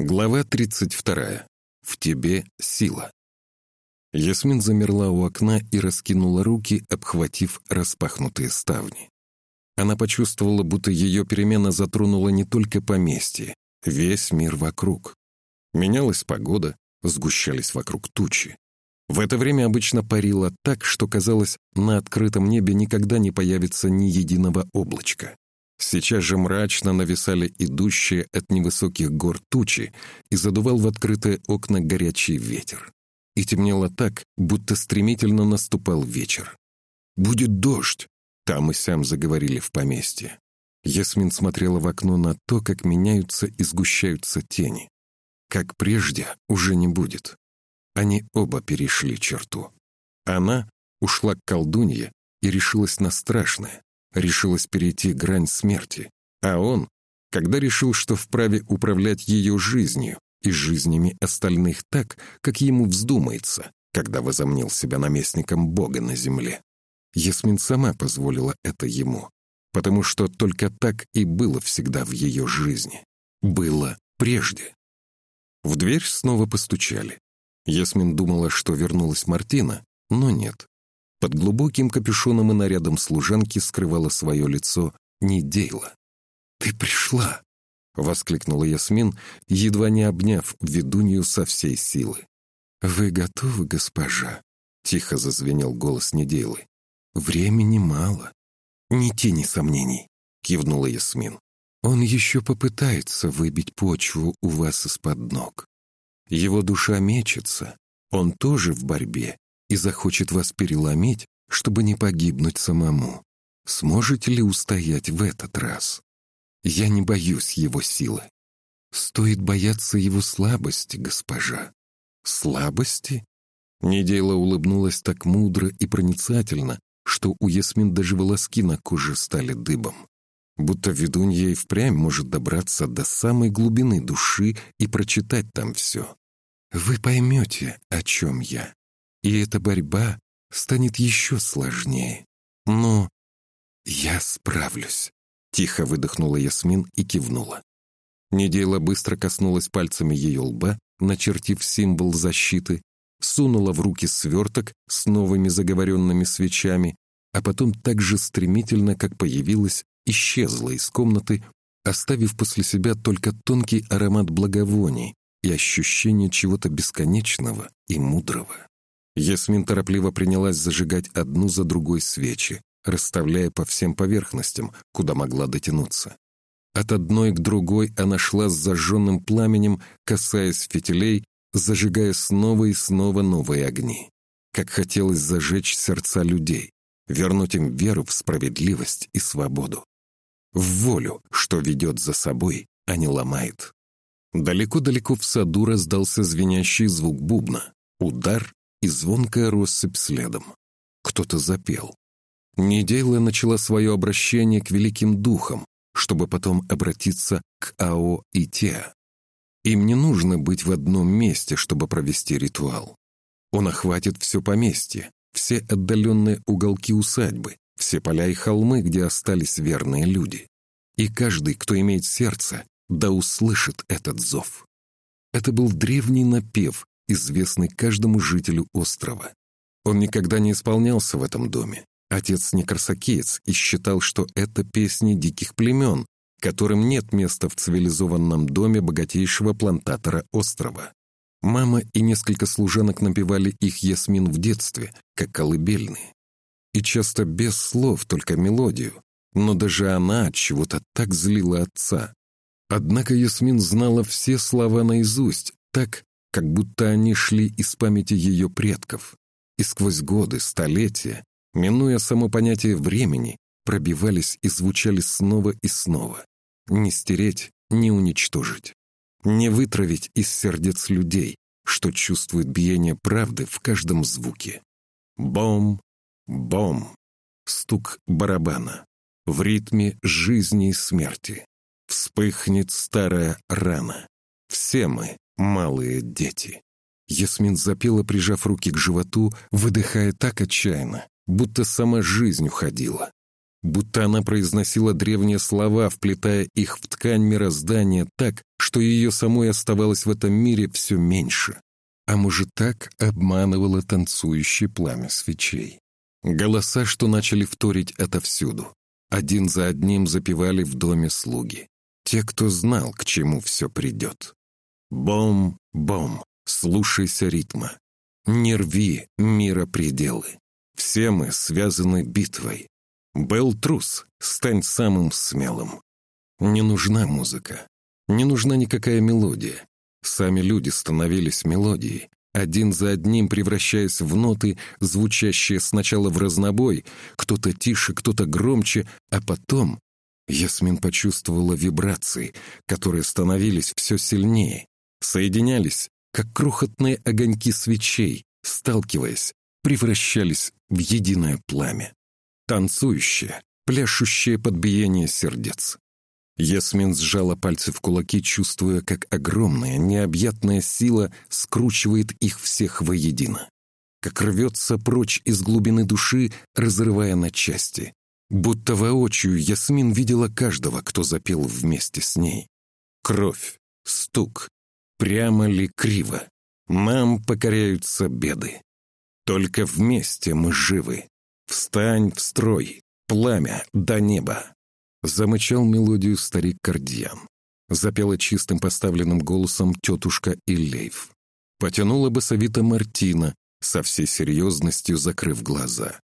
Глава 32. В тебе сила. Ясмин замерла у окна и раскинула руки, обхватив распахнутые ставни. Она почувствовала, будто ее перемена затронула не только поместье, весь мир вокруг. Менялась погода, сгущались вокруг тучи. В это время обычно парило так, что казалось, на открытом небе никогда не появится ни единого облачка. Сейчас же мрачно нависали идущие от невысоких гор тучи и задувал в открытые окна горячий ветер. И темнело так, будто стремительно наступал вечер. «Будет дождь!» — там и сям заговорили в поместье. Ясмин смотрела в окно на то, как меняются и сгущаются тени. Как прежде уже не будет. Они оба перешли черту. Она ушла к колдунье и решилась на страшное, решилась перейти грань смерти, а он, когда решил, что вправе управлять ее жизнью и жизнями остальных так, как ему вздумается, когда возомнил себя наместником Бога на земле. Ясмин сама позволила это ему, потому что только так и было всегда в ее жизни. Было прежде. В дверь снова постучали. Ясмин думала, что вернулась Мартина, но нет. Под глубоким капюшоном и нарядом служанки скрывало свое лицо Недейла. «Ты пришла!» — воскликнула Ясмин, едва не обняв ведунью со всей силы. «Вы готовы, госпожа?» — тихо зазвенел голос Недейлы. «Времени мало». «Ни тени сомнений», — кивнула Ясмин. «Он еще попытается выбить почву у вас из-под ног. Его душа мечется, он тоже в борьбе и захочет вас переломить, чтобы не погибнуть самому. Сможете ли устоять в этот раз? Я не боюсь его силы. Стоит бояться его слабости, госпожа. Слабости? Недела улыбнулась так мудро и проницательно, что у Ясмин даже волоски на коже стали дыбом. Будто ведунья и впрямь может добраться до самой глубины души и прочитать там все. Вы поймете, о чем я и эта борьба станет еще сложнее. Но я справлюсь. Тихо выдохнула Ясмин и кивнула. Неделя быстро коснулась пальцами ее лба, начертив символ защиты, сунула в руки сверток с новыми заговоренными свечами, а потом так же стремительно, как появилась, исчезла из комнаты, оставив после себя только тонкий аромат благовоний и ощущение чего-то бесконечного и мудрого. Ясмин торопливо принялась зажигать одну за другой свечи, расставляя по всем поверхностям, куда могла дотянуться. От одной к другой она шла с зажженным пламенем, касаясь фитилей, зажигая снова и снова новые огни. Как хотелось зажечь сердца людей, вернуть им веру в справедливость и свободу. В волю, что ведет за собой, а не ломает. Далеко-далеко в саду раздался звенящий звук бубна. Удар, и звонкая россыпь следом. Кто-то запел. Недейла начала свое обращение к великим духам, чтобы потом обратиться к Ао и Теа. Им не нужно быть в одном месте, чтобы провести ритуал. Он охватит все поместье, все отдаленные уголки усадьбы, все поля и холмы, где остались верные люди. И каждый, кто имеет сердце, да услышит этот зов. Это был древний напев, известный каждому жителю острова. Он никогда не исполнялся в этом доме. Отец не красакеец и считал, что это песни диких племен, которым нет места в цивилизованном доме богатейшего плантатора острова. Мама и несколько служанок напевали их Ясмин в детстве, как колыбельные. И часто без слов, только мелодию, но даже она от чего-то так злила отца. Однако Ясмин знала все слова наизусть, так, как будто они шли из памяти ее предков, и сквозь годы, столетия, минуя само понятие времени, пробивались и звучали снова и снова. Не стереть, не уничтожить. Не вытравить из сердец людей, что чувствуют биение правды в каждом звуке. Бом, бом, стук барабана. В ритме жизни и смерти. Вспыхнет старая рана. Все мы малые дети. Ясмин запела, прижав руки к животу, выдыхая так отчаянно, будто сама жизнь уходила. будто она произносила древние слова, вплетая их в ткань мироздания так, что ее самой оставалось в этом мире все меньше. А может, так обманывало танцующее пламя свечей. Голоса, что начали вторить отовсюду. Один за одним запевали в доме слуги. Те, кто знал, к чему все придет. Бом-бом, слушайся ритма. Не рви мира пределы. Все мы связаны битвой. Был трус, стань самым смелым. Не нужна музыка. Не нужна никакая мелодия. Сами люди становились мелодией, один за одним превращаясь в ноты, звучащие сначала в разнобой, кто-то тише, кто-то громче, а потом Ясмин почувствовала вибрации, которые становились все сильнее, соединялись, как крохотные огоньки свечей, сталкиваясь, превращались в единое пламя. Танцующее, пляшущее под биение сердец. Ясмин сжала пальцы в кулаки, чувствуя, как огромная, необъятная сила скручивает их всех воедино. Как рвется прочь из глубины души, разрывая на части. Будто воочию Ясмин видела каждого, кто запел вместе с ней. Кровь, стук, прямо ли криво. Нам покоряются беды. Только вместе мы живы. Встань в строй, пламя до неба. Замычал мелодию старик Кардьян. Запела чистым поставленным голосом тетушка Иллейв. Потянула басовито Мартина, со всей серьезностью закрыв глаза.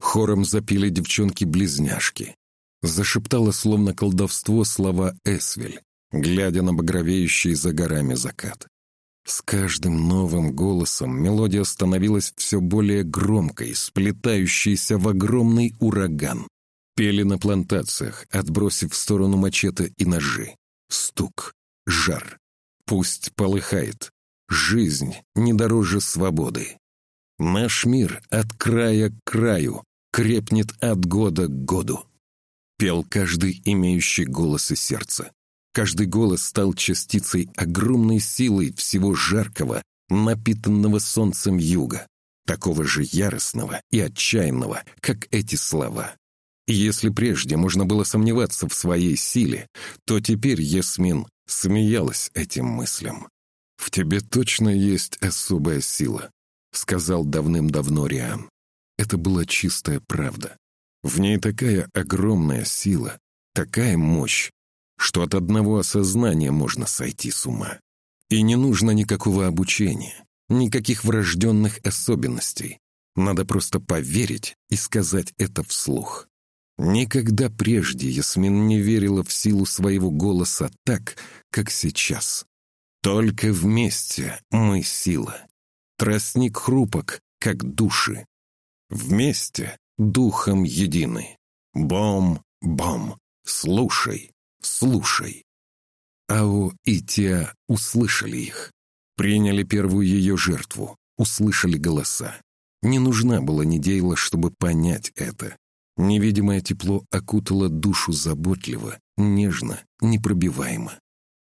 Хором запели девчонки-близняшки. Зашептала словно колдовство слова Эсвель, глядя на багровеющий за горами закат. С каждым новым голосом мелодия становилась все более громкой, сплетающейся в огромный ураган. Пели на плантациях, отбросив в сторону мачете и ножи. Стук, жар. Пусть полыхает. Жизнь не дороже свободы. Наш мир от края к краю крепнет от года к году. Пел каждый имеющий голос и сердце. Каждый голос стал частицей огромной силы всего жаркого, напитанного солнцем юга, такого же яростного и отчаянного, как эти слова. Если прежде можно было сомневаться в своей силе, то теперь Ясмин смеялась этим мыслям. «В тебе точно есть особая сила», — сказал давным-давно Риан. Это была чистая правда. В ней такая огромная сила, такая мощь, что от одного осознания можно сойти с ума. И не нужно никакого обучения, никаких врожденных особенностей. Надо просто поверить и сказать это вслух. Никогда прежде Ясмин не верила в силу своего голоса так, как сейчас. Только вместе мы сила. Тростник хрупок, как души. Вместе духом едины. Бом-бом, слушай, слушай. Ао и Тиа услышали их. Приняли первую ее жертву, услышали голоса. Не нужна была Недейла, чтобы понять это. Невидимое тепло окутало душу заботливо, нежно, непробиваемо.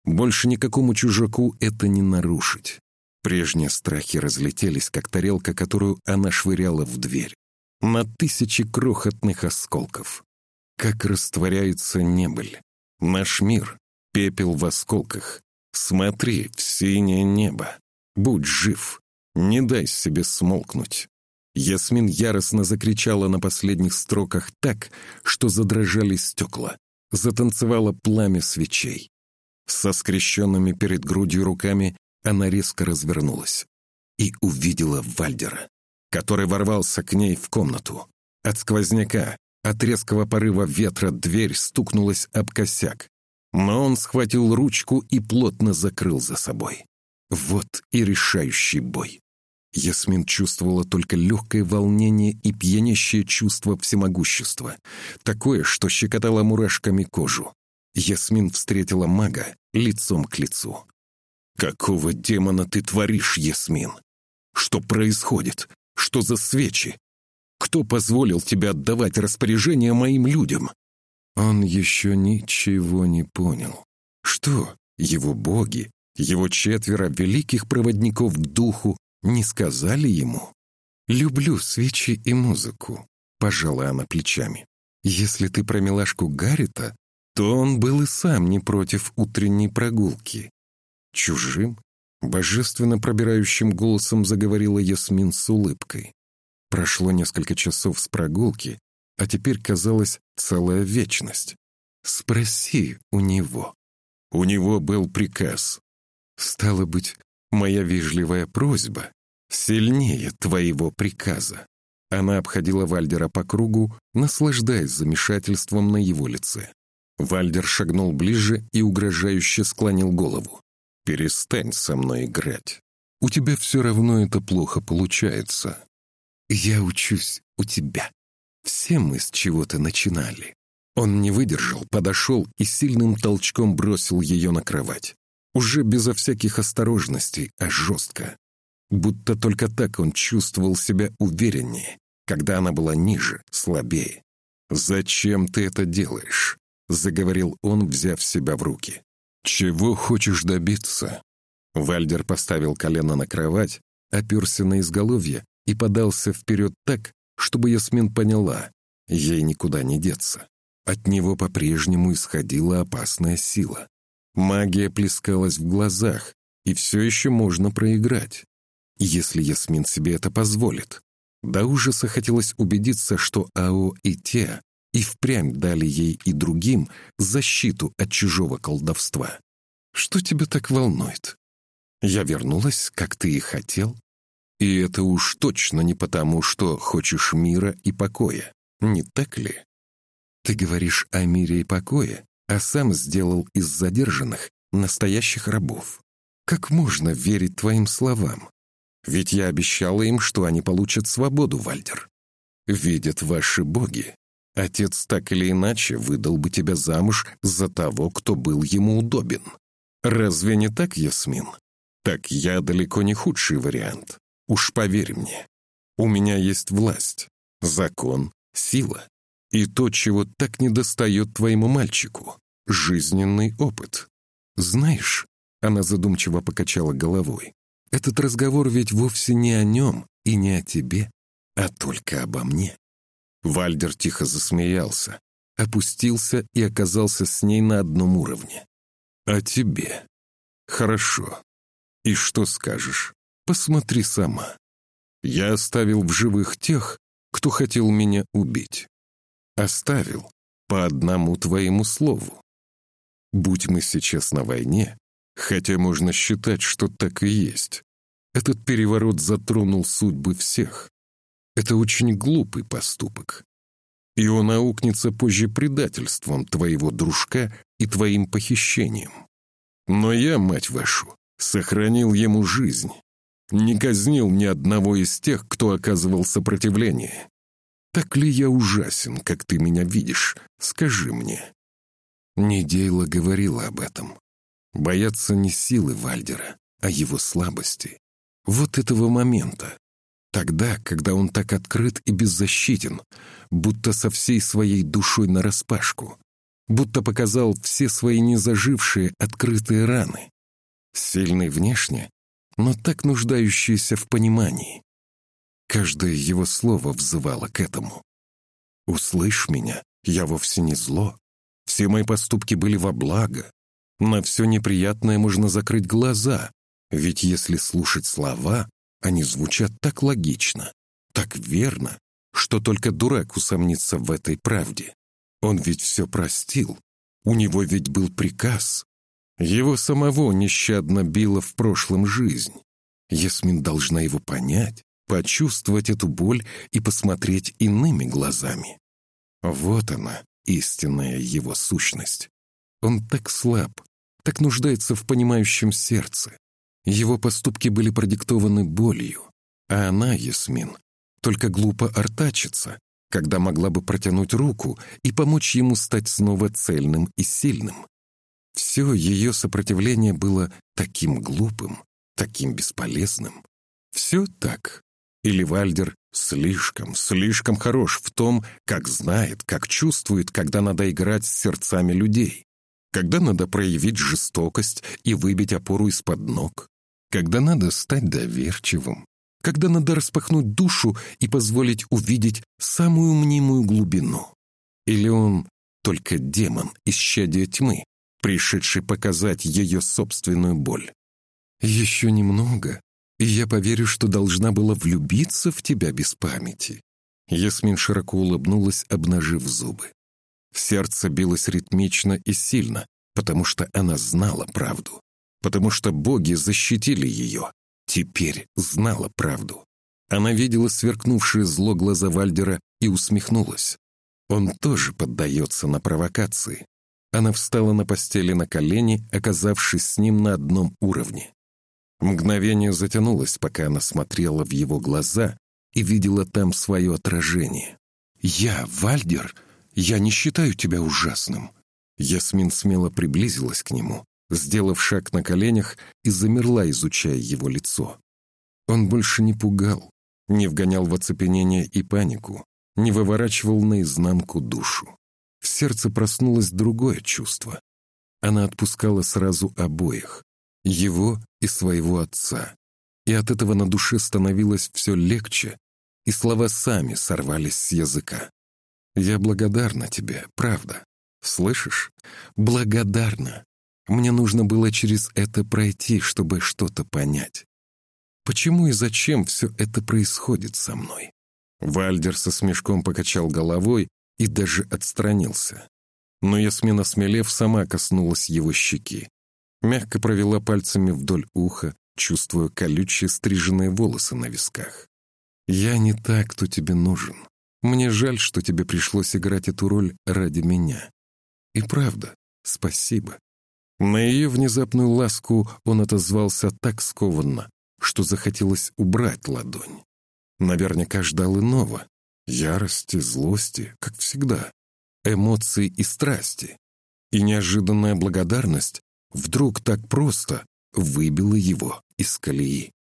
Больше никакому чужаку это не нарушить. Прежние страхи разлетелись, как тарелка, которую она швыряла в дверь. На тысячи крохотных осколков. Как растворяется небыль. Наш мир — пепел в осколках. Смотри в синее небо. Будь жив. Не дай себе смолкнуть. Ясмин яростно закричала на последних строках так, что задрожали стекла. Затанцевало пламя свечей. Со скрещенными перед грудью руками она резко развернулась и увидела Вальдера, который ворвался к ней в комнату. От сквозняка, от резкого порыва ветра дверь стукнулась об косяк, но он схватил ручку и плотно закрыл за собой. Вот и решающий бой. Ясмин чувствовала только легкое волнение и пьянящее чувство всемогущества, такое, что щекотало мурашками кожу. Ясмин встретила мага лицом к лицу. «Какого демона ты творишь, Ясмин? Что происходит? Что за свечи? Кто позволил тебе отдавать распоряжение моим людям?» Он еще ничего не понял. Что его боги, его четверо великих проводников к духу не сказали ему? «Люблю свечи и музыку», — пожала она плечами. Если ты про милашку Гаррита, то он был и сам не против утренней прогулки. Чужим, божественно пробирающим голосом заговорила Ясмин с улыбкой. Прошло несколько часов с прогулки, а теперь казалась целая вечность. Спроси у него. У него был приказ. Стало быть, моя вежливая просьба сильнее твоего приказа. Она обходила Вальдера по кругу, наслаждаясь замешательством на его лице. Вальдер шагнул ближе и угрожающе склонил голову. «Перестань со мной играть. У тебя все равно это плохо получается. Я учусь у тебя. Все мы с чего-то начинали». Он не выдержал, подошел и сильным толчком бросил ее на кровать. Уже безо всяких осторожностей, а жестко. Будто только так он чувствовал себя увереннее, когда она была ниже, слабее. «Зачем ты это делаешь?» — заговорил он, взяв себя в руки. «Чего хочешь добиться?» Вальдер поставил колено на кровать, оперся на изголовье и подался вперед так, чтобы Ясмин поняла, ей никуда не деться. От него по-прежнему исходила опасная сила. Магия плескалась в глазах, и все еще можно проиграть. Если Ясмин себе это позволит. До ужаса хотелось убедиться, что Ао и Те и впрямь дали ей и другим защиту от чужого колдовства. Что тебя так волнует? Я вернулась, как ты и хотел. И это уж точно не потому, что хочешь мира и покоя, не так ли? Ты говоришь о мире и покое, а сам сделал из задержанных настоящих рабов. Как можно верить твоим словам? Ведь я обещала им, что они получат свободу, Вальдер. Видят ваши боги. Отец так или иначе выдал бы тебя замуж за того, кто был ему удобен. Разве не так, Ясмин? Так я далеко не худший вариант. Уж поверь мне. У меня есть власть, закон, сила. И то, чего так недостает твоему мальчику — жизненный опыт. Знаешь, она задумчиво покачала головой, этот разговор ведь вовсе не о нем и не о тебе, а только обо мне. Вальдер тихо засмеялся, опустился и оказался с ней на одном уровне. «О тебе. Хорошо. И что скажешь? Посмотри сама. Я оставил в живых тех, кто хотел меня убить. Оставил по одному твоему слову. Будь мы сейчас на войне, хотя можно считать, что так и есть, этот переворот затронул судьбы всех. Это очень глупый поступок. И он аукнется позже предательством твоего дружка и твоим похищением. Но я, мать вашу, сохранил ему жизнь. Не казнил ни одного из тех, кто оказывал сопротивление. Так ли я ужасен, как ты меня видишь? Скажи мне». Недейла говорила об этом. Бояться не силы Вальдера, а его слабости. Вот этого момента. Тогда, когда он так открыт и беззащитен, будто со всей своей душой нараспашку, будто показал все свои незажившие открытые раны. Сильный внешне, но так нуждающийся в понимании. Каждое его слово взывало к этому. «Услышь меня, я вовсе не зло. Все мои поступки были во благо. На все неприятное можно закрыть глаза, ведь если слушать слова, они звучат так логично, так верно, что только дурак усомнится в этой правде. Он ведь все простил. У него ведь был приказ. Его самого нещадно било в прошлом жизнь. Ясмин должна его понять, почувствовать эту боль и посмотреть иными глазами. Вот она, истинная его сущность. Он так слаб, так нуждается в понимающем сердце. Его поступки были продиктованы болью, а она, Ясмин, только глупо артачится, когда могла бы протянуть руку и помочь ему стать снова цельным и сильным. Все ее сопротивление было таким глупым, таким бесполезным. Все так, или Вальдер слишком, слишком хорош в том, как знает, как чувствует, когда надо играть с сердцами людей, когда надо проявить жестокость и выбить опору из-под ног, когда надо стать доверчивым, когда надо распахнуть душу и позволить увидеть самую мнимую глубину. Или он только демон, исчадие тьмы, пришедший показать ее собственную боль? «Еще немного, и я поверю, что должна была влюбиться в тебя без памяти». Ясмин широко улыбнулась, обнажив зубы. Сердце билось ритмично и сильно, потому что она знала правду. Потому что боги защитили ее. Теперь знала правду. Она видела сверкнувшие зло глаза Вальдера и усмехнулась. Он тоже поддается на провокации. Она встала на постели на колени, оказавшись с ним на одном уровне. Мгновение затянулось, пока она смотрела в его глаза и видела там свое отражение. «Я, Вальдер, я не считаю тебя ужасным». Ясмин смело приблизилась к нему, сделав шаг на коленях и замерла, изучая его лицо. Он больше не пугал, не вгонял в оцепенение и панику, не выворачивал наизнанку душу. В сердце проснулось другое чувство. Она отпускала сразу обоих, его и своего отца. И от этого на душе становилось все легче, и слова сами сорвались с языка. «Я благодарна тебе, правда. Слышишь? Благодарна. Мне нужно было через это пройти, чтобы что-то понять. Почему и зачем все это происходит со мной?» Вальдер со смешком покачал головой и даже отстранился. Но Ясмина, смелев, сама коснулась его щеки. Мягко провела пальцами вдоль уха, чувствуя колючие стриженные волосы на висках. «Я не так, кто тебе нужен. Мне жаль, что тебе пришлось играть эту роль ради меня. И правда, спасибо». На ее внезапную ласку он отозвался так скованно, что захотелось убрать ладонь. Наверняка ждал иного. Ярости, злости, как всегда. Эмоции и страсти. И неожиданная благодарность вдруг так просто выбила его из колеи.